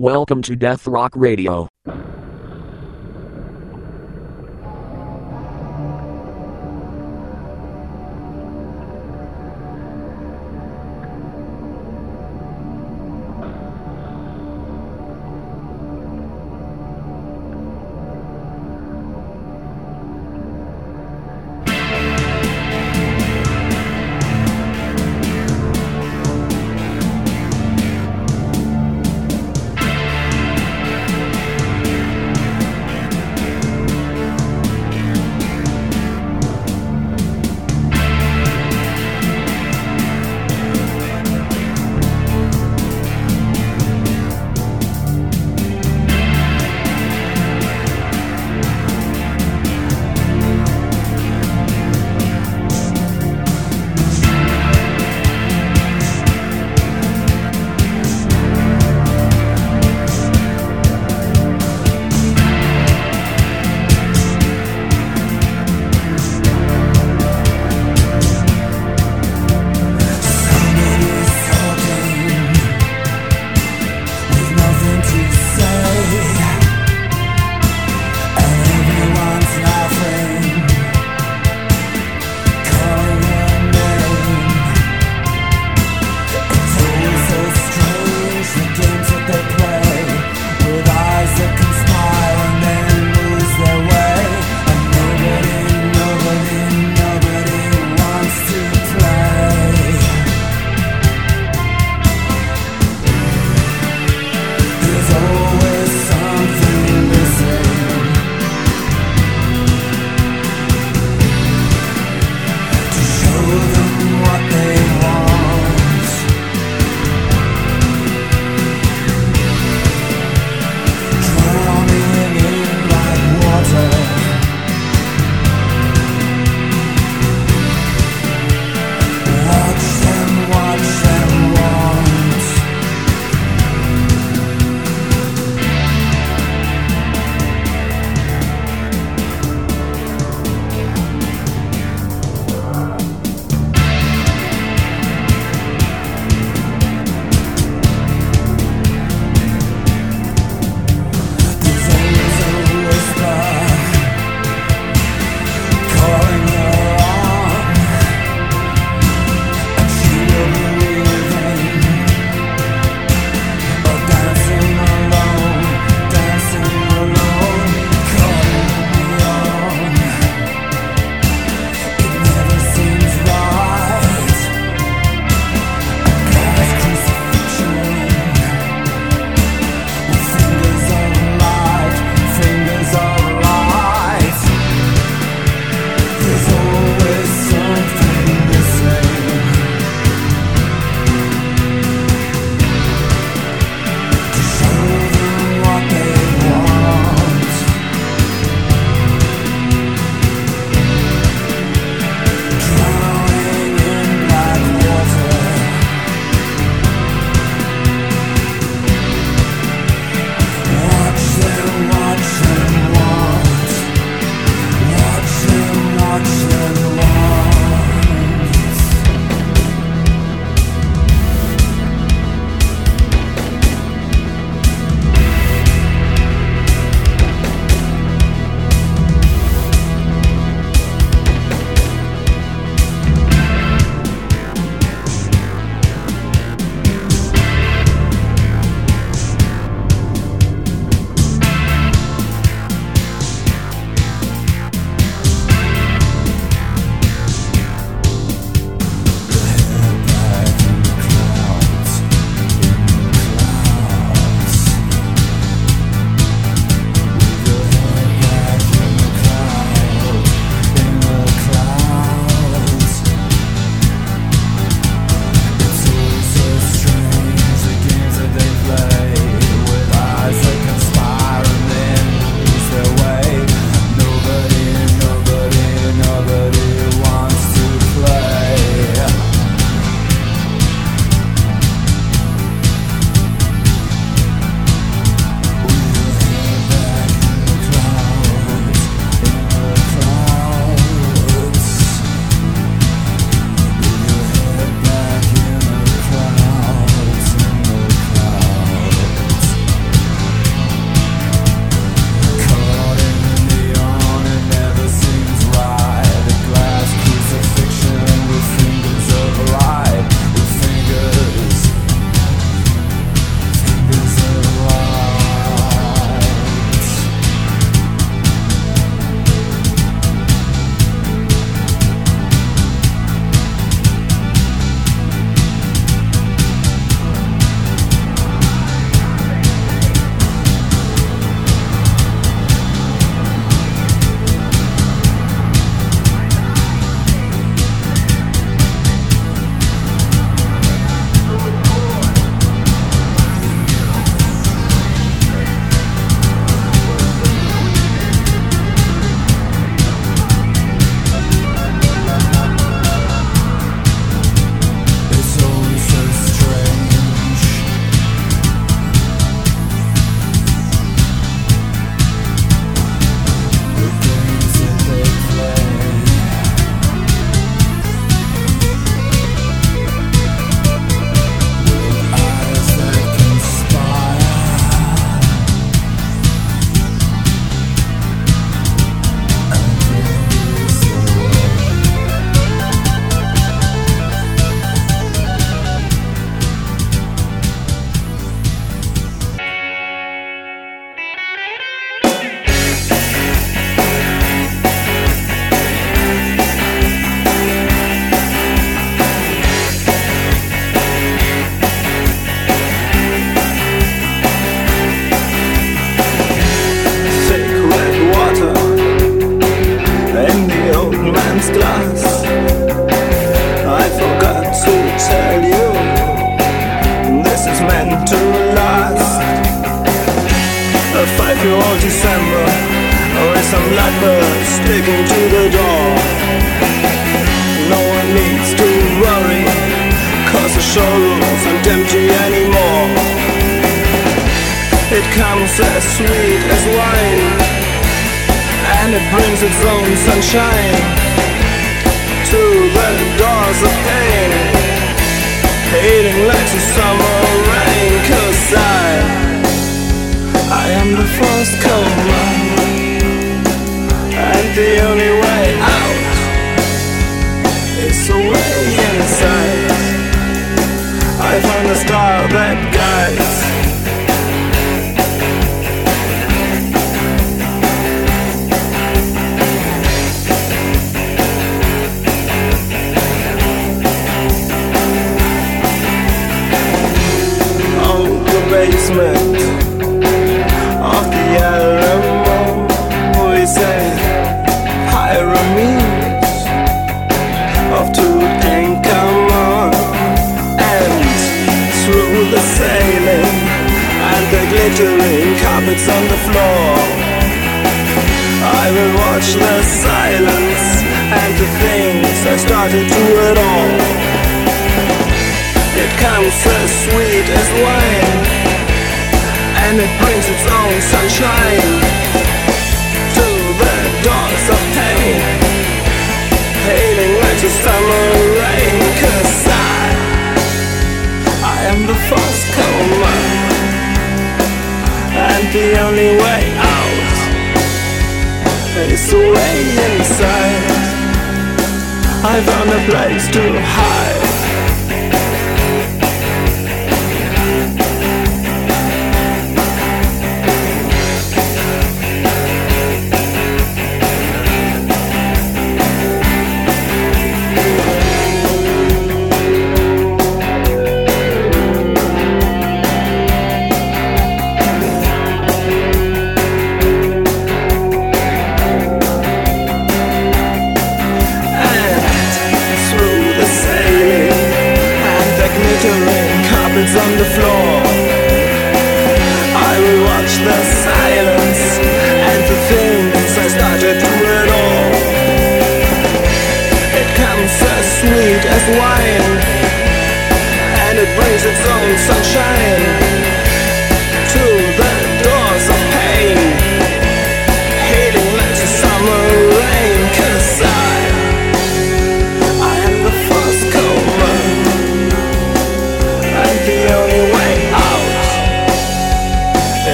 Welcome to Death Rock Radio. Of the Alamo We say pyramids of Tutankhamun And come on And through the sailing and the glittering carpets on the floor I will watch the silence and the things I started to it all It comes as sweet as wine and it brings its own sunshine to the doors of pain, hating like the summer rain. Cause I, I am the first comer, and the only way out is the way inside. I found a place to hide.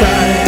Inside.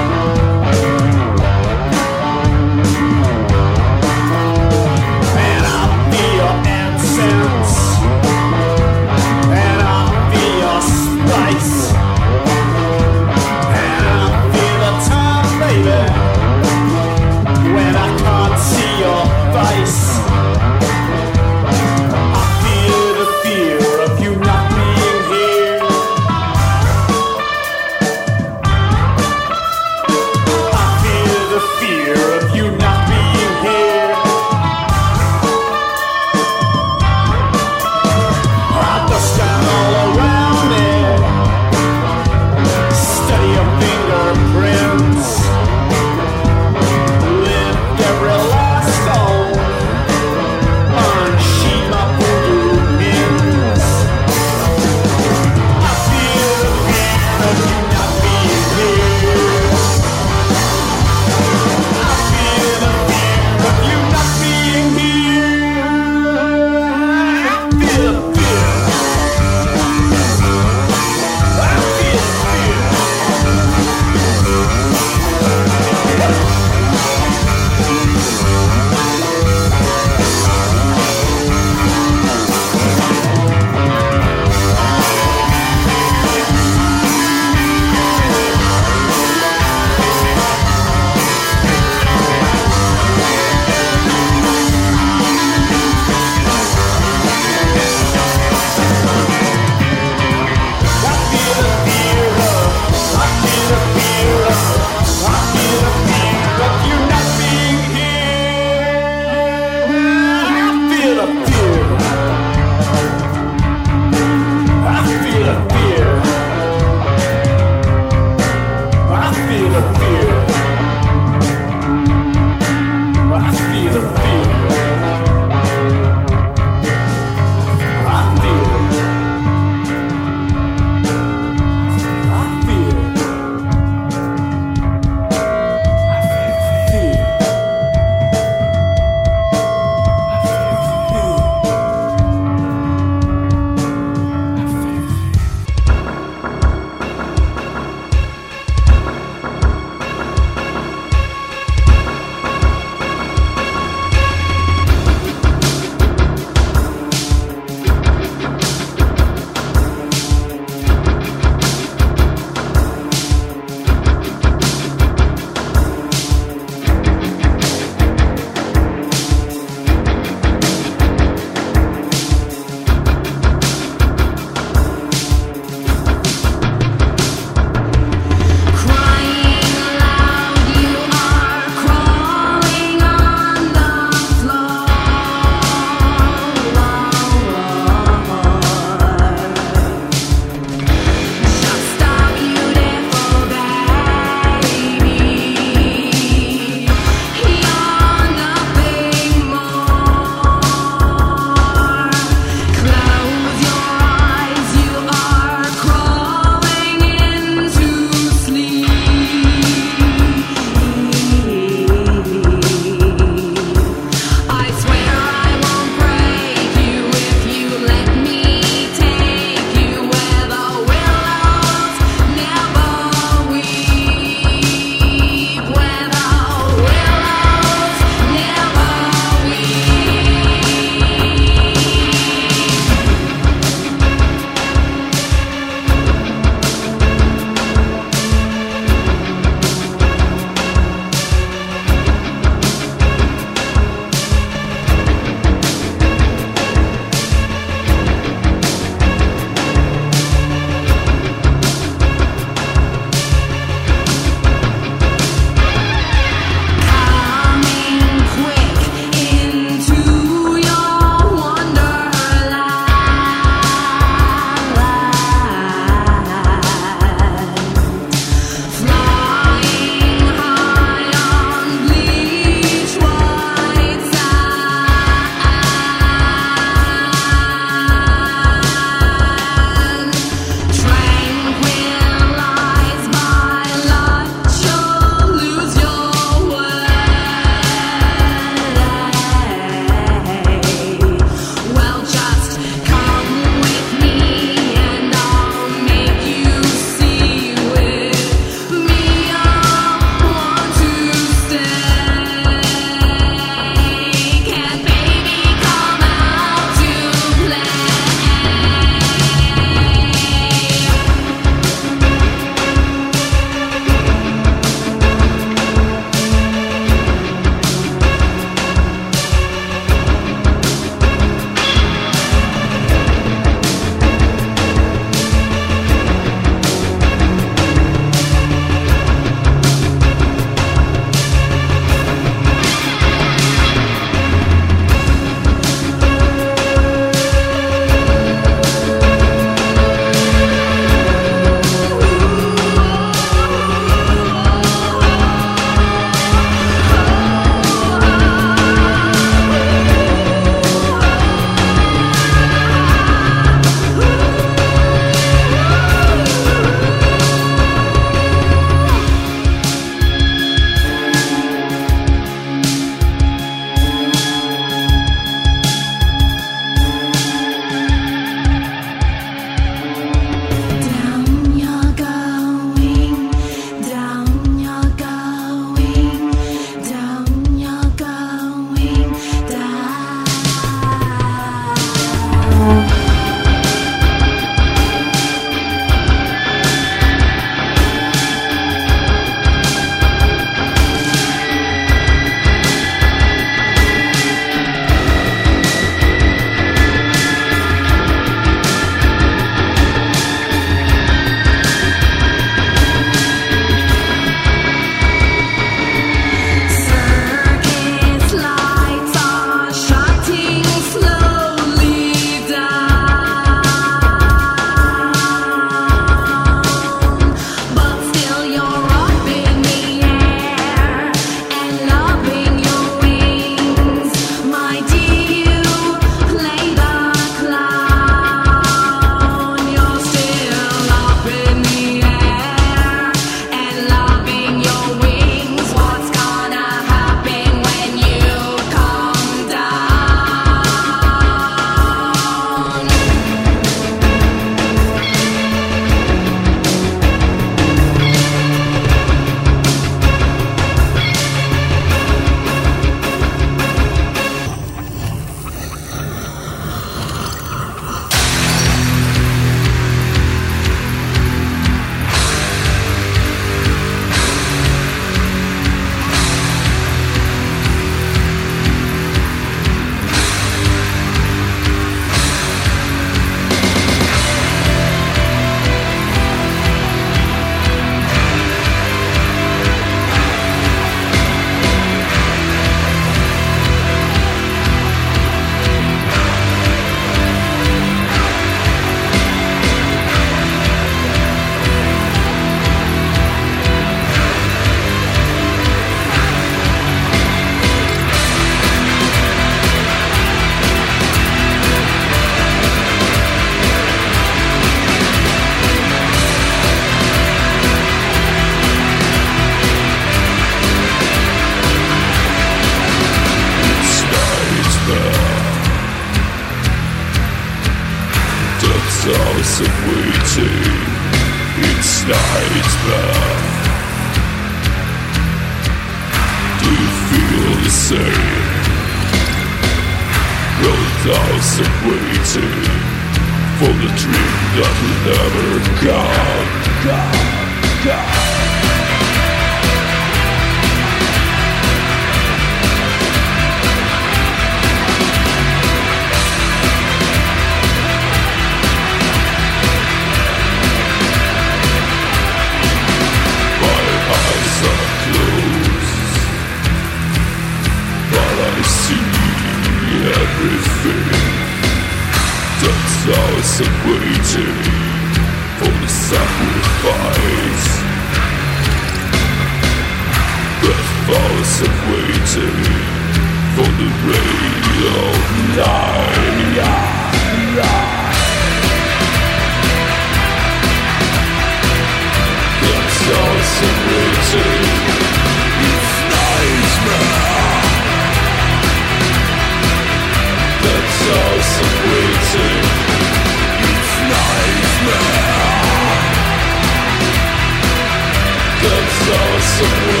That's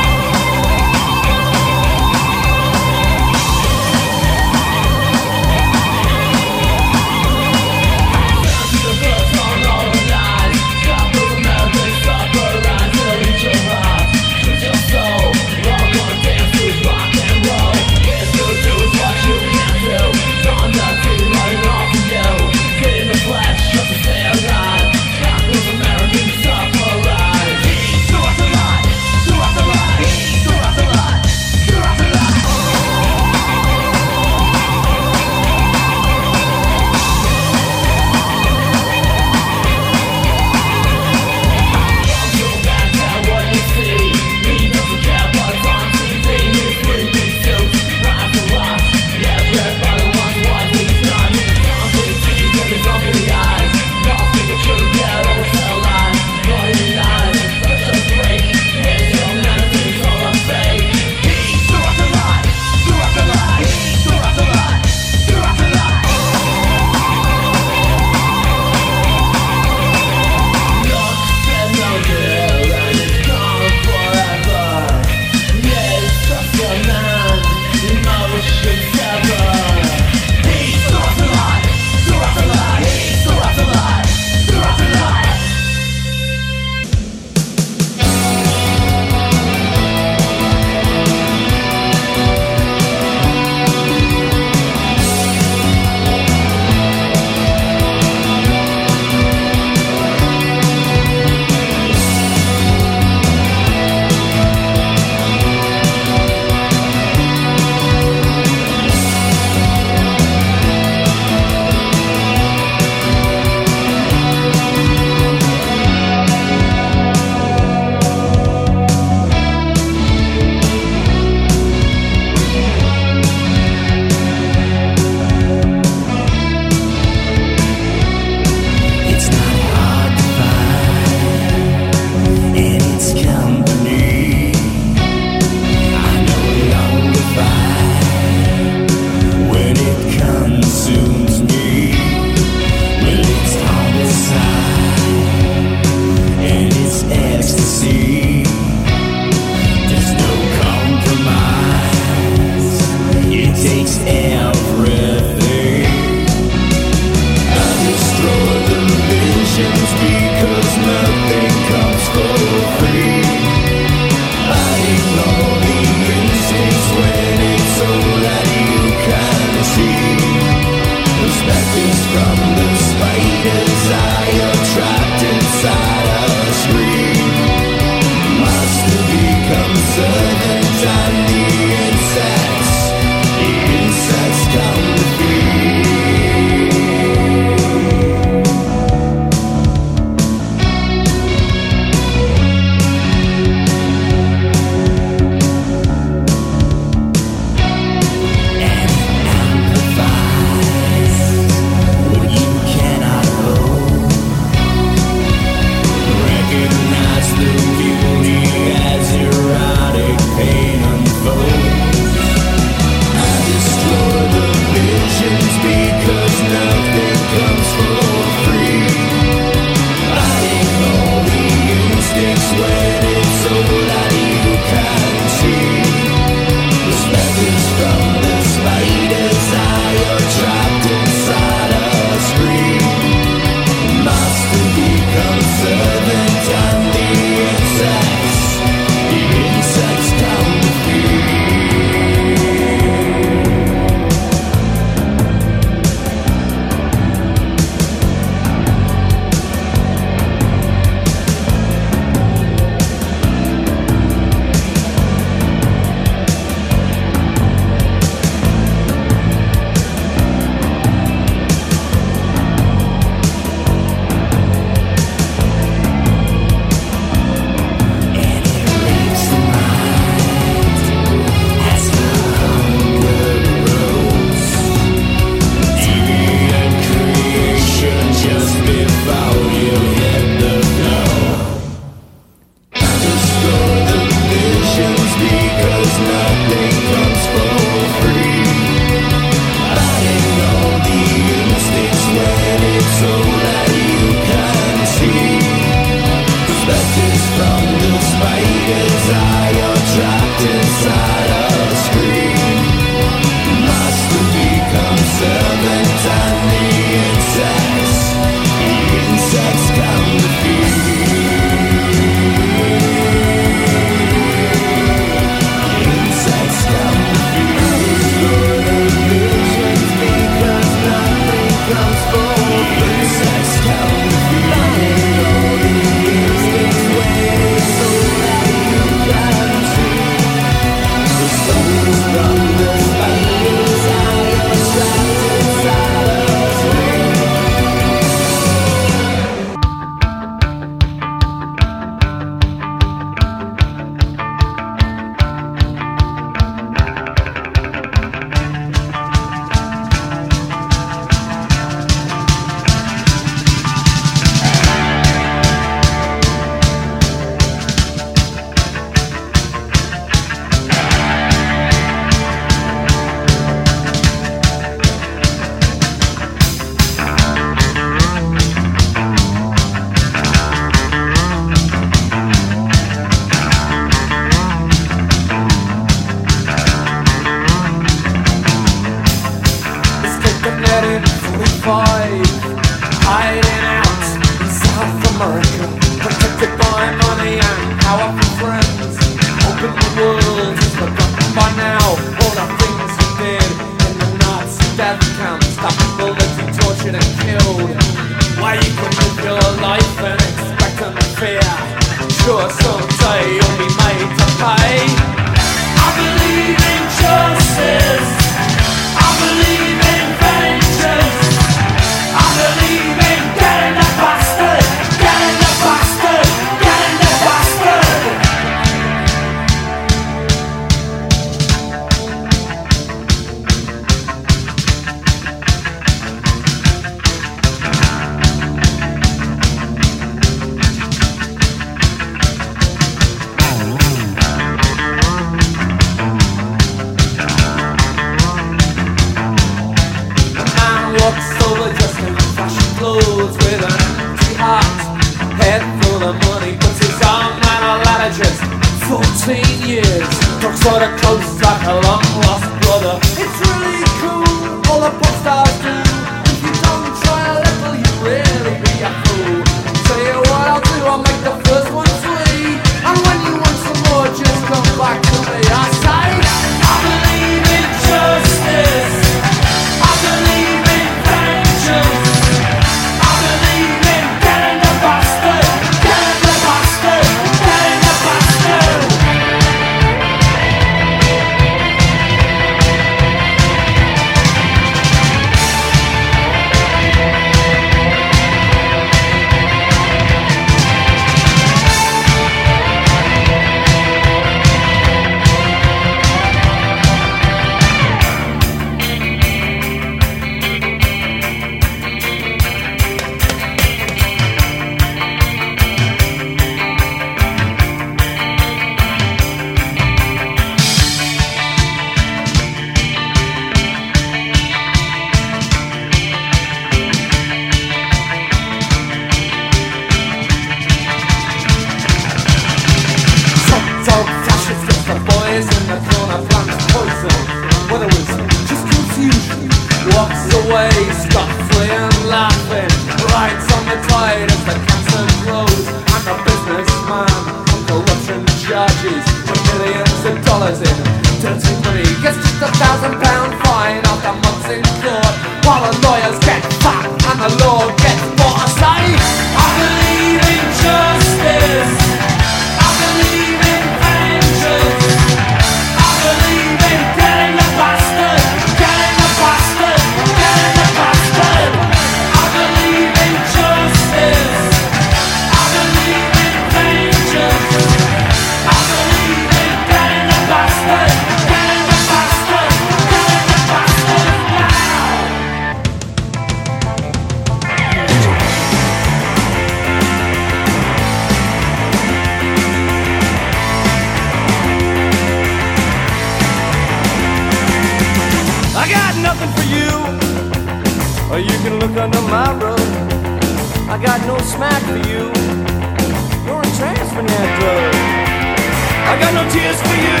I got no tears for you.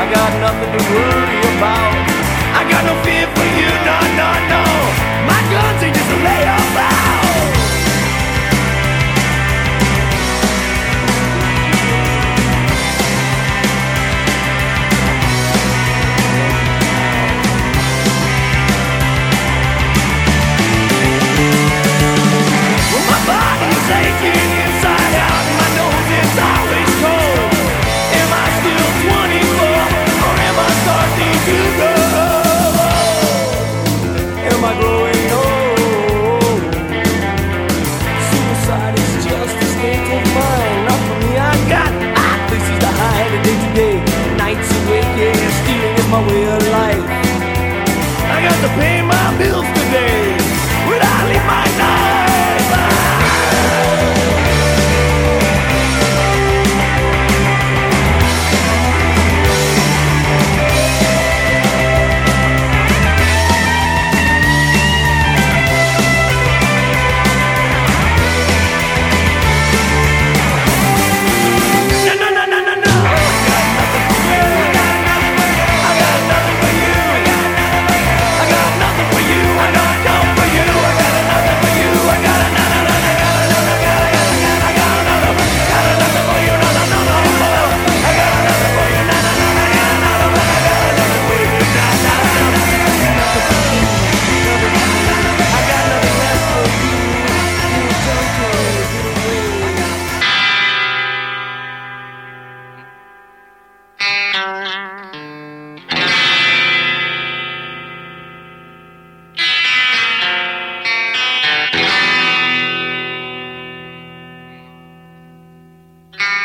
I got nothing to worry about. I got no fear for you. No, no, no. My guns are just a lay Well, my body is aching.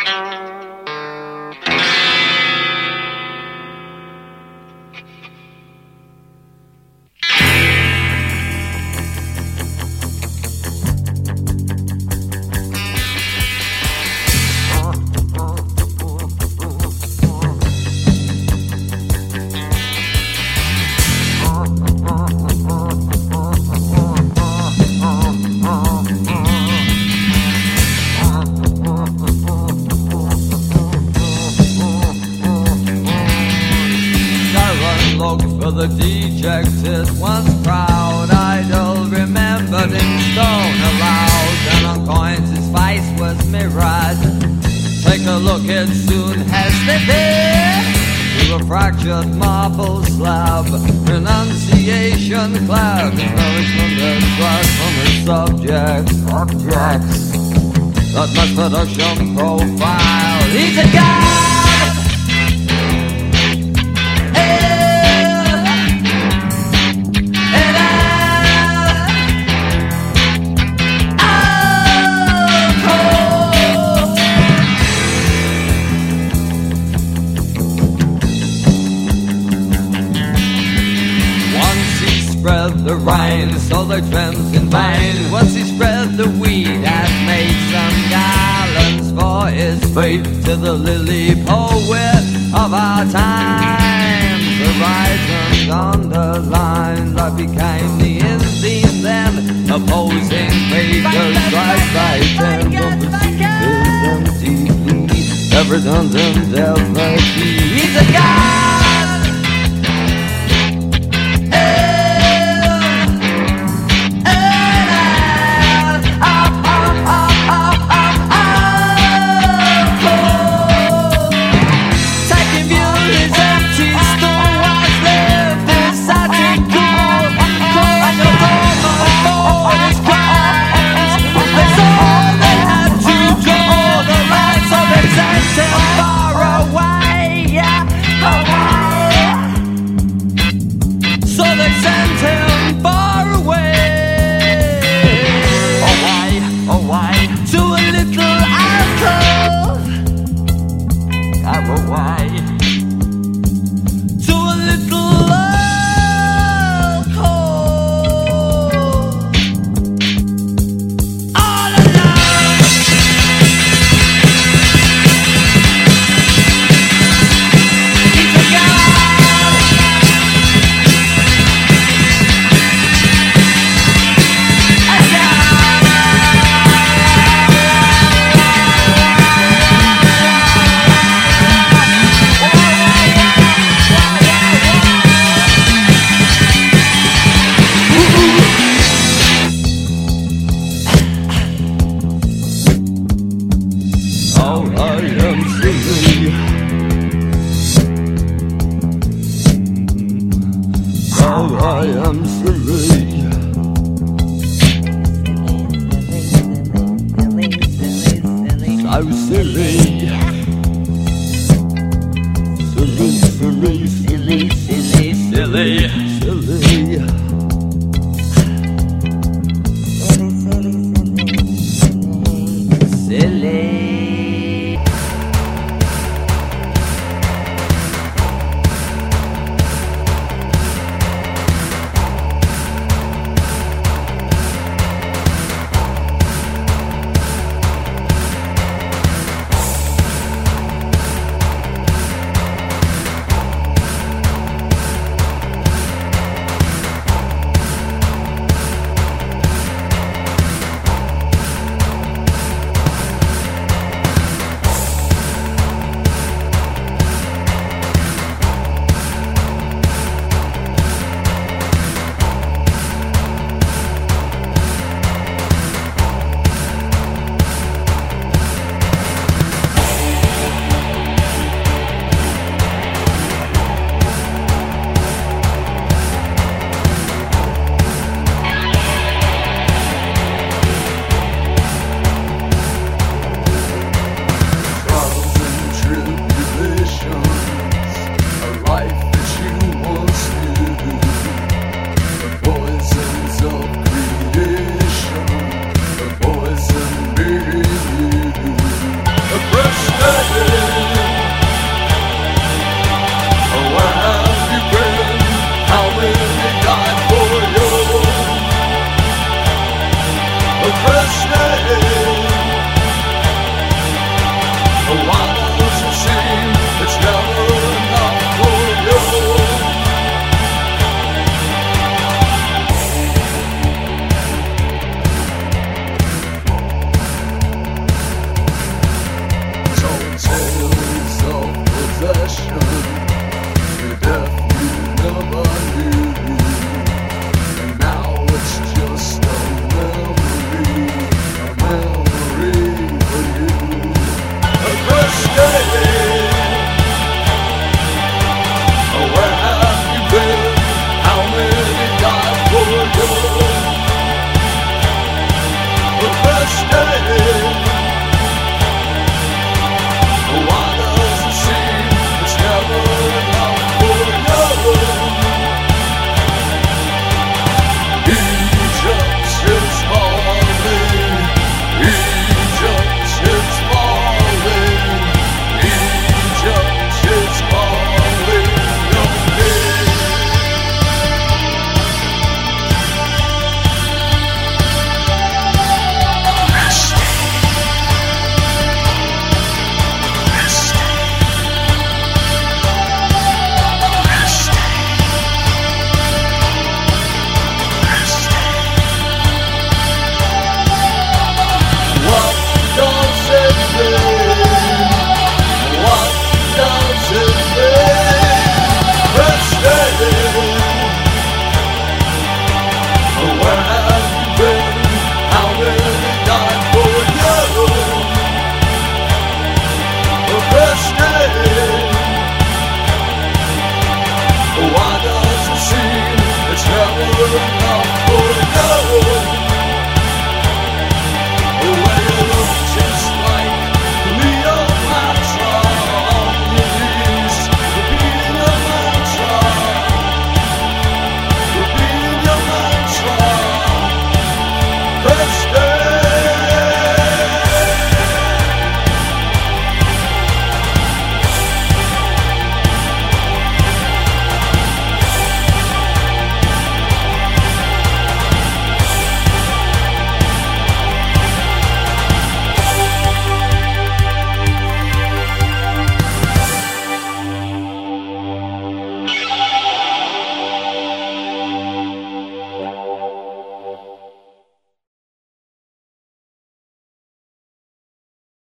Silly,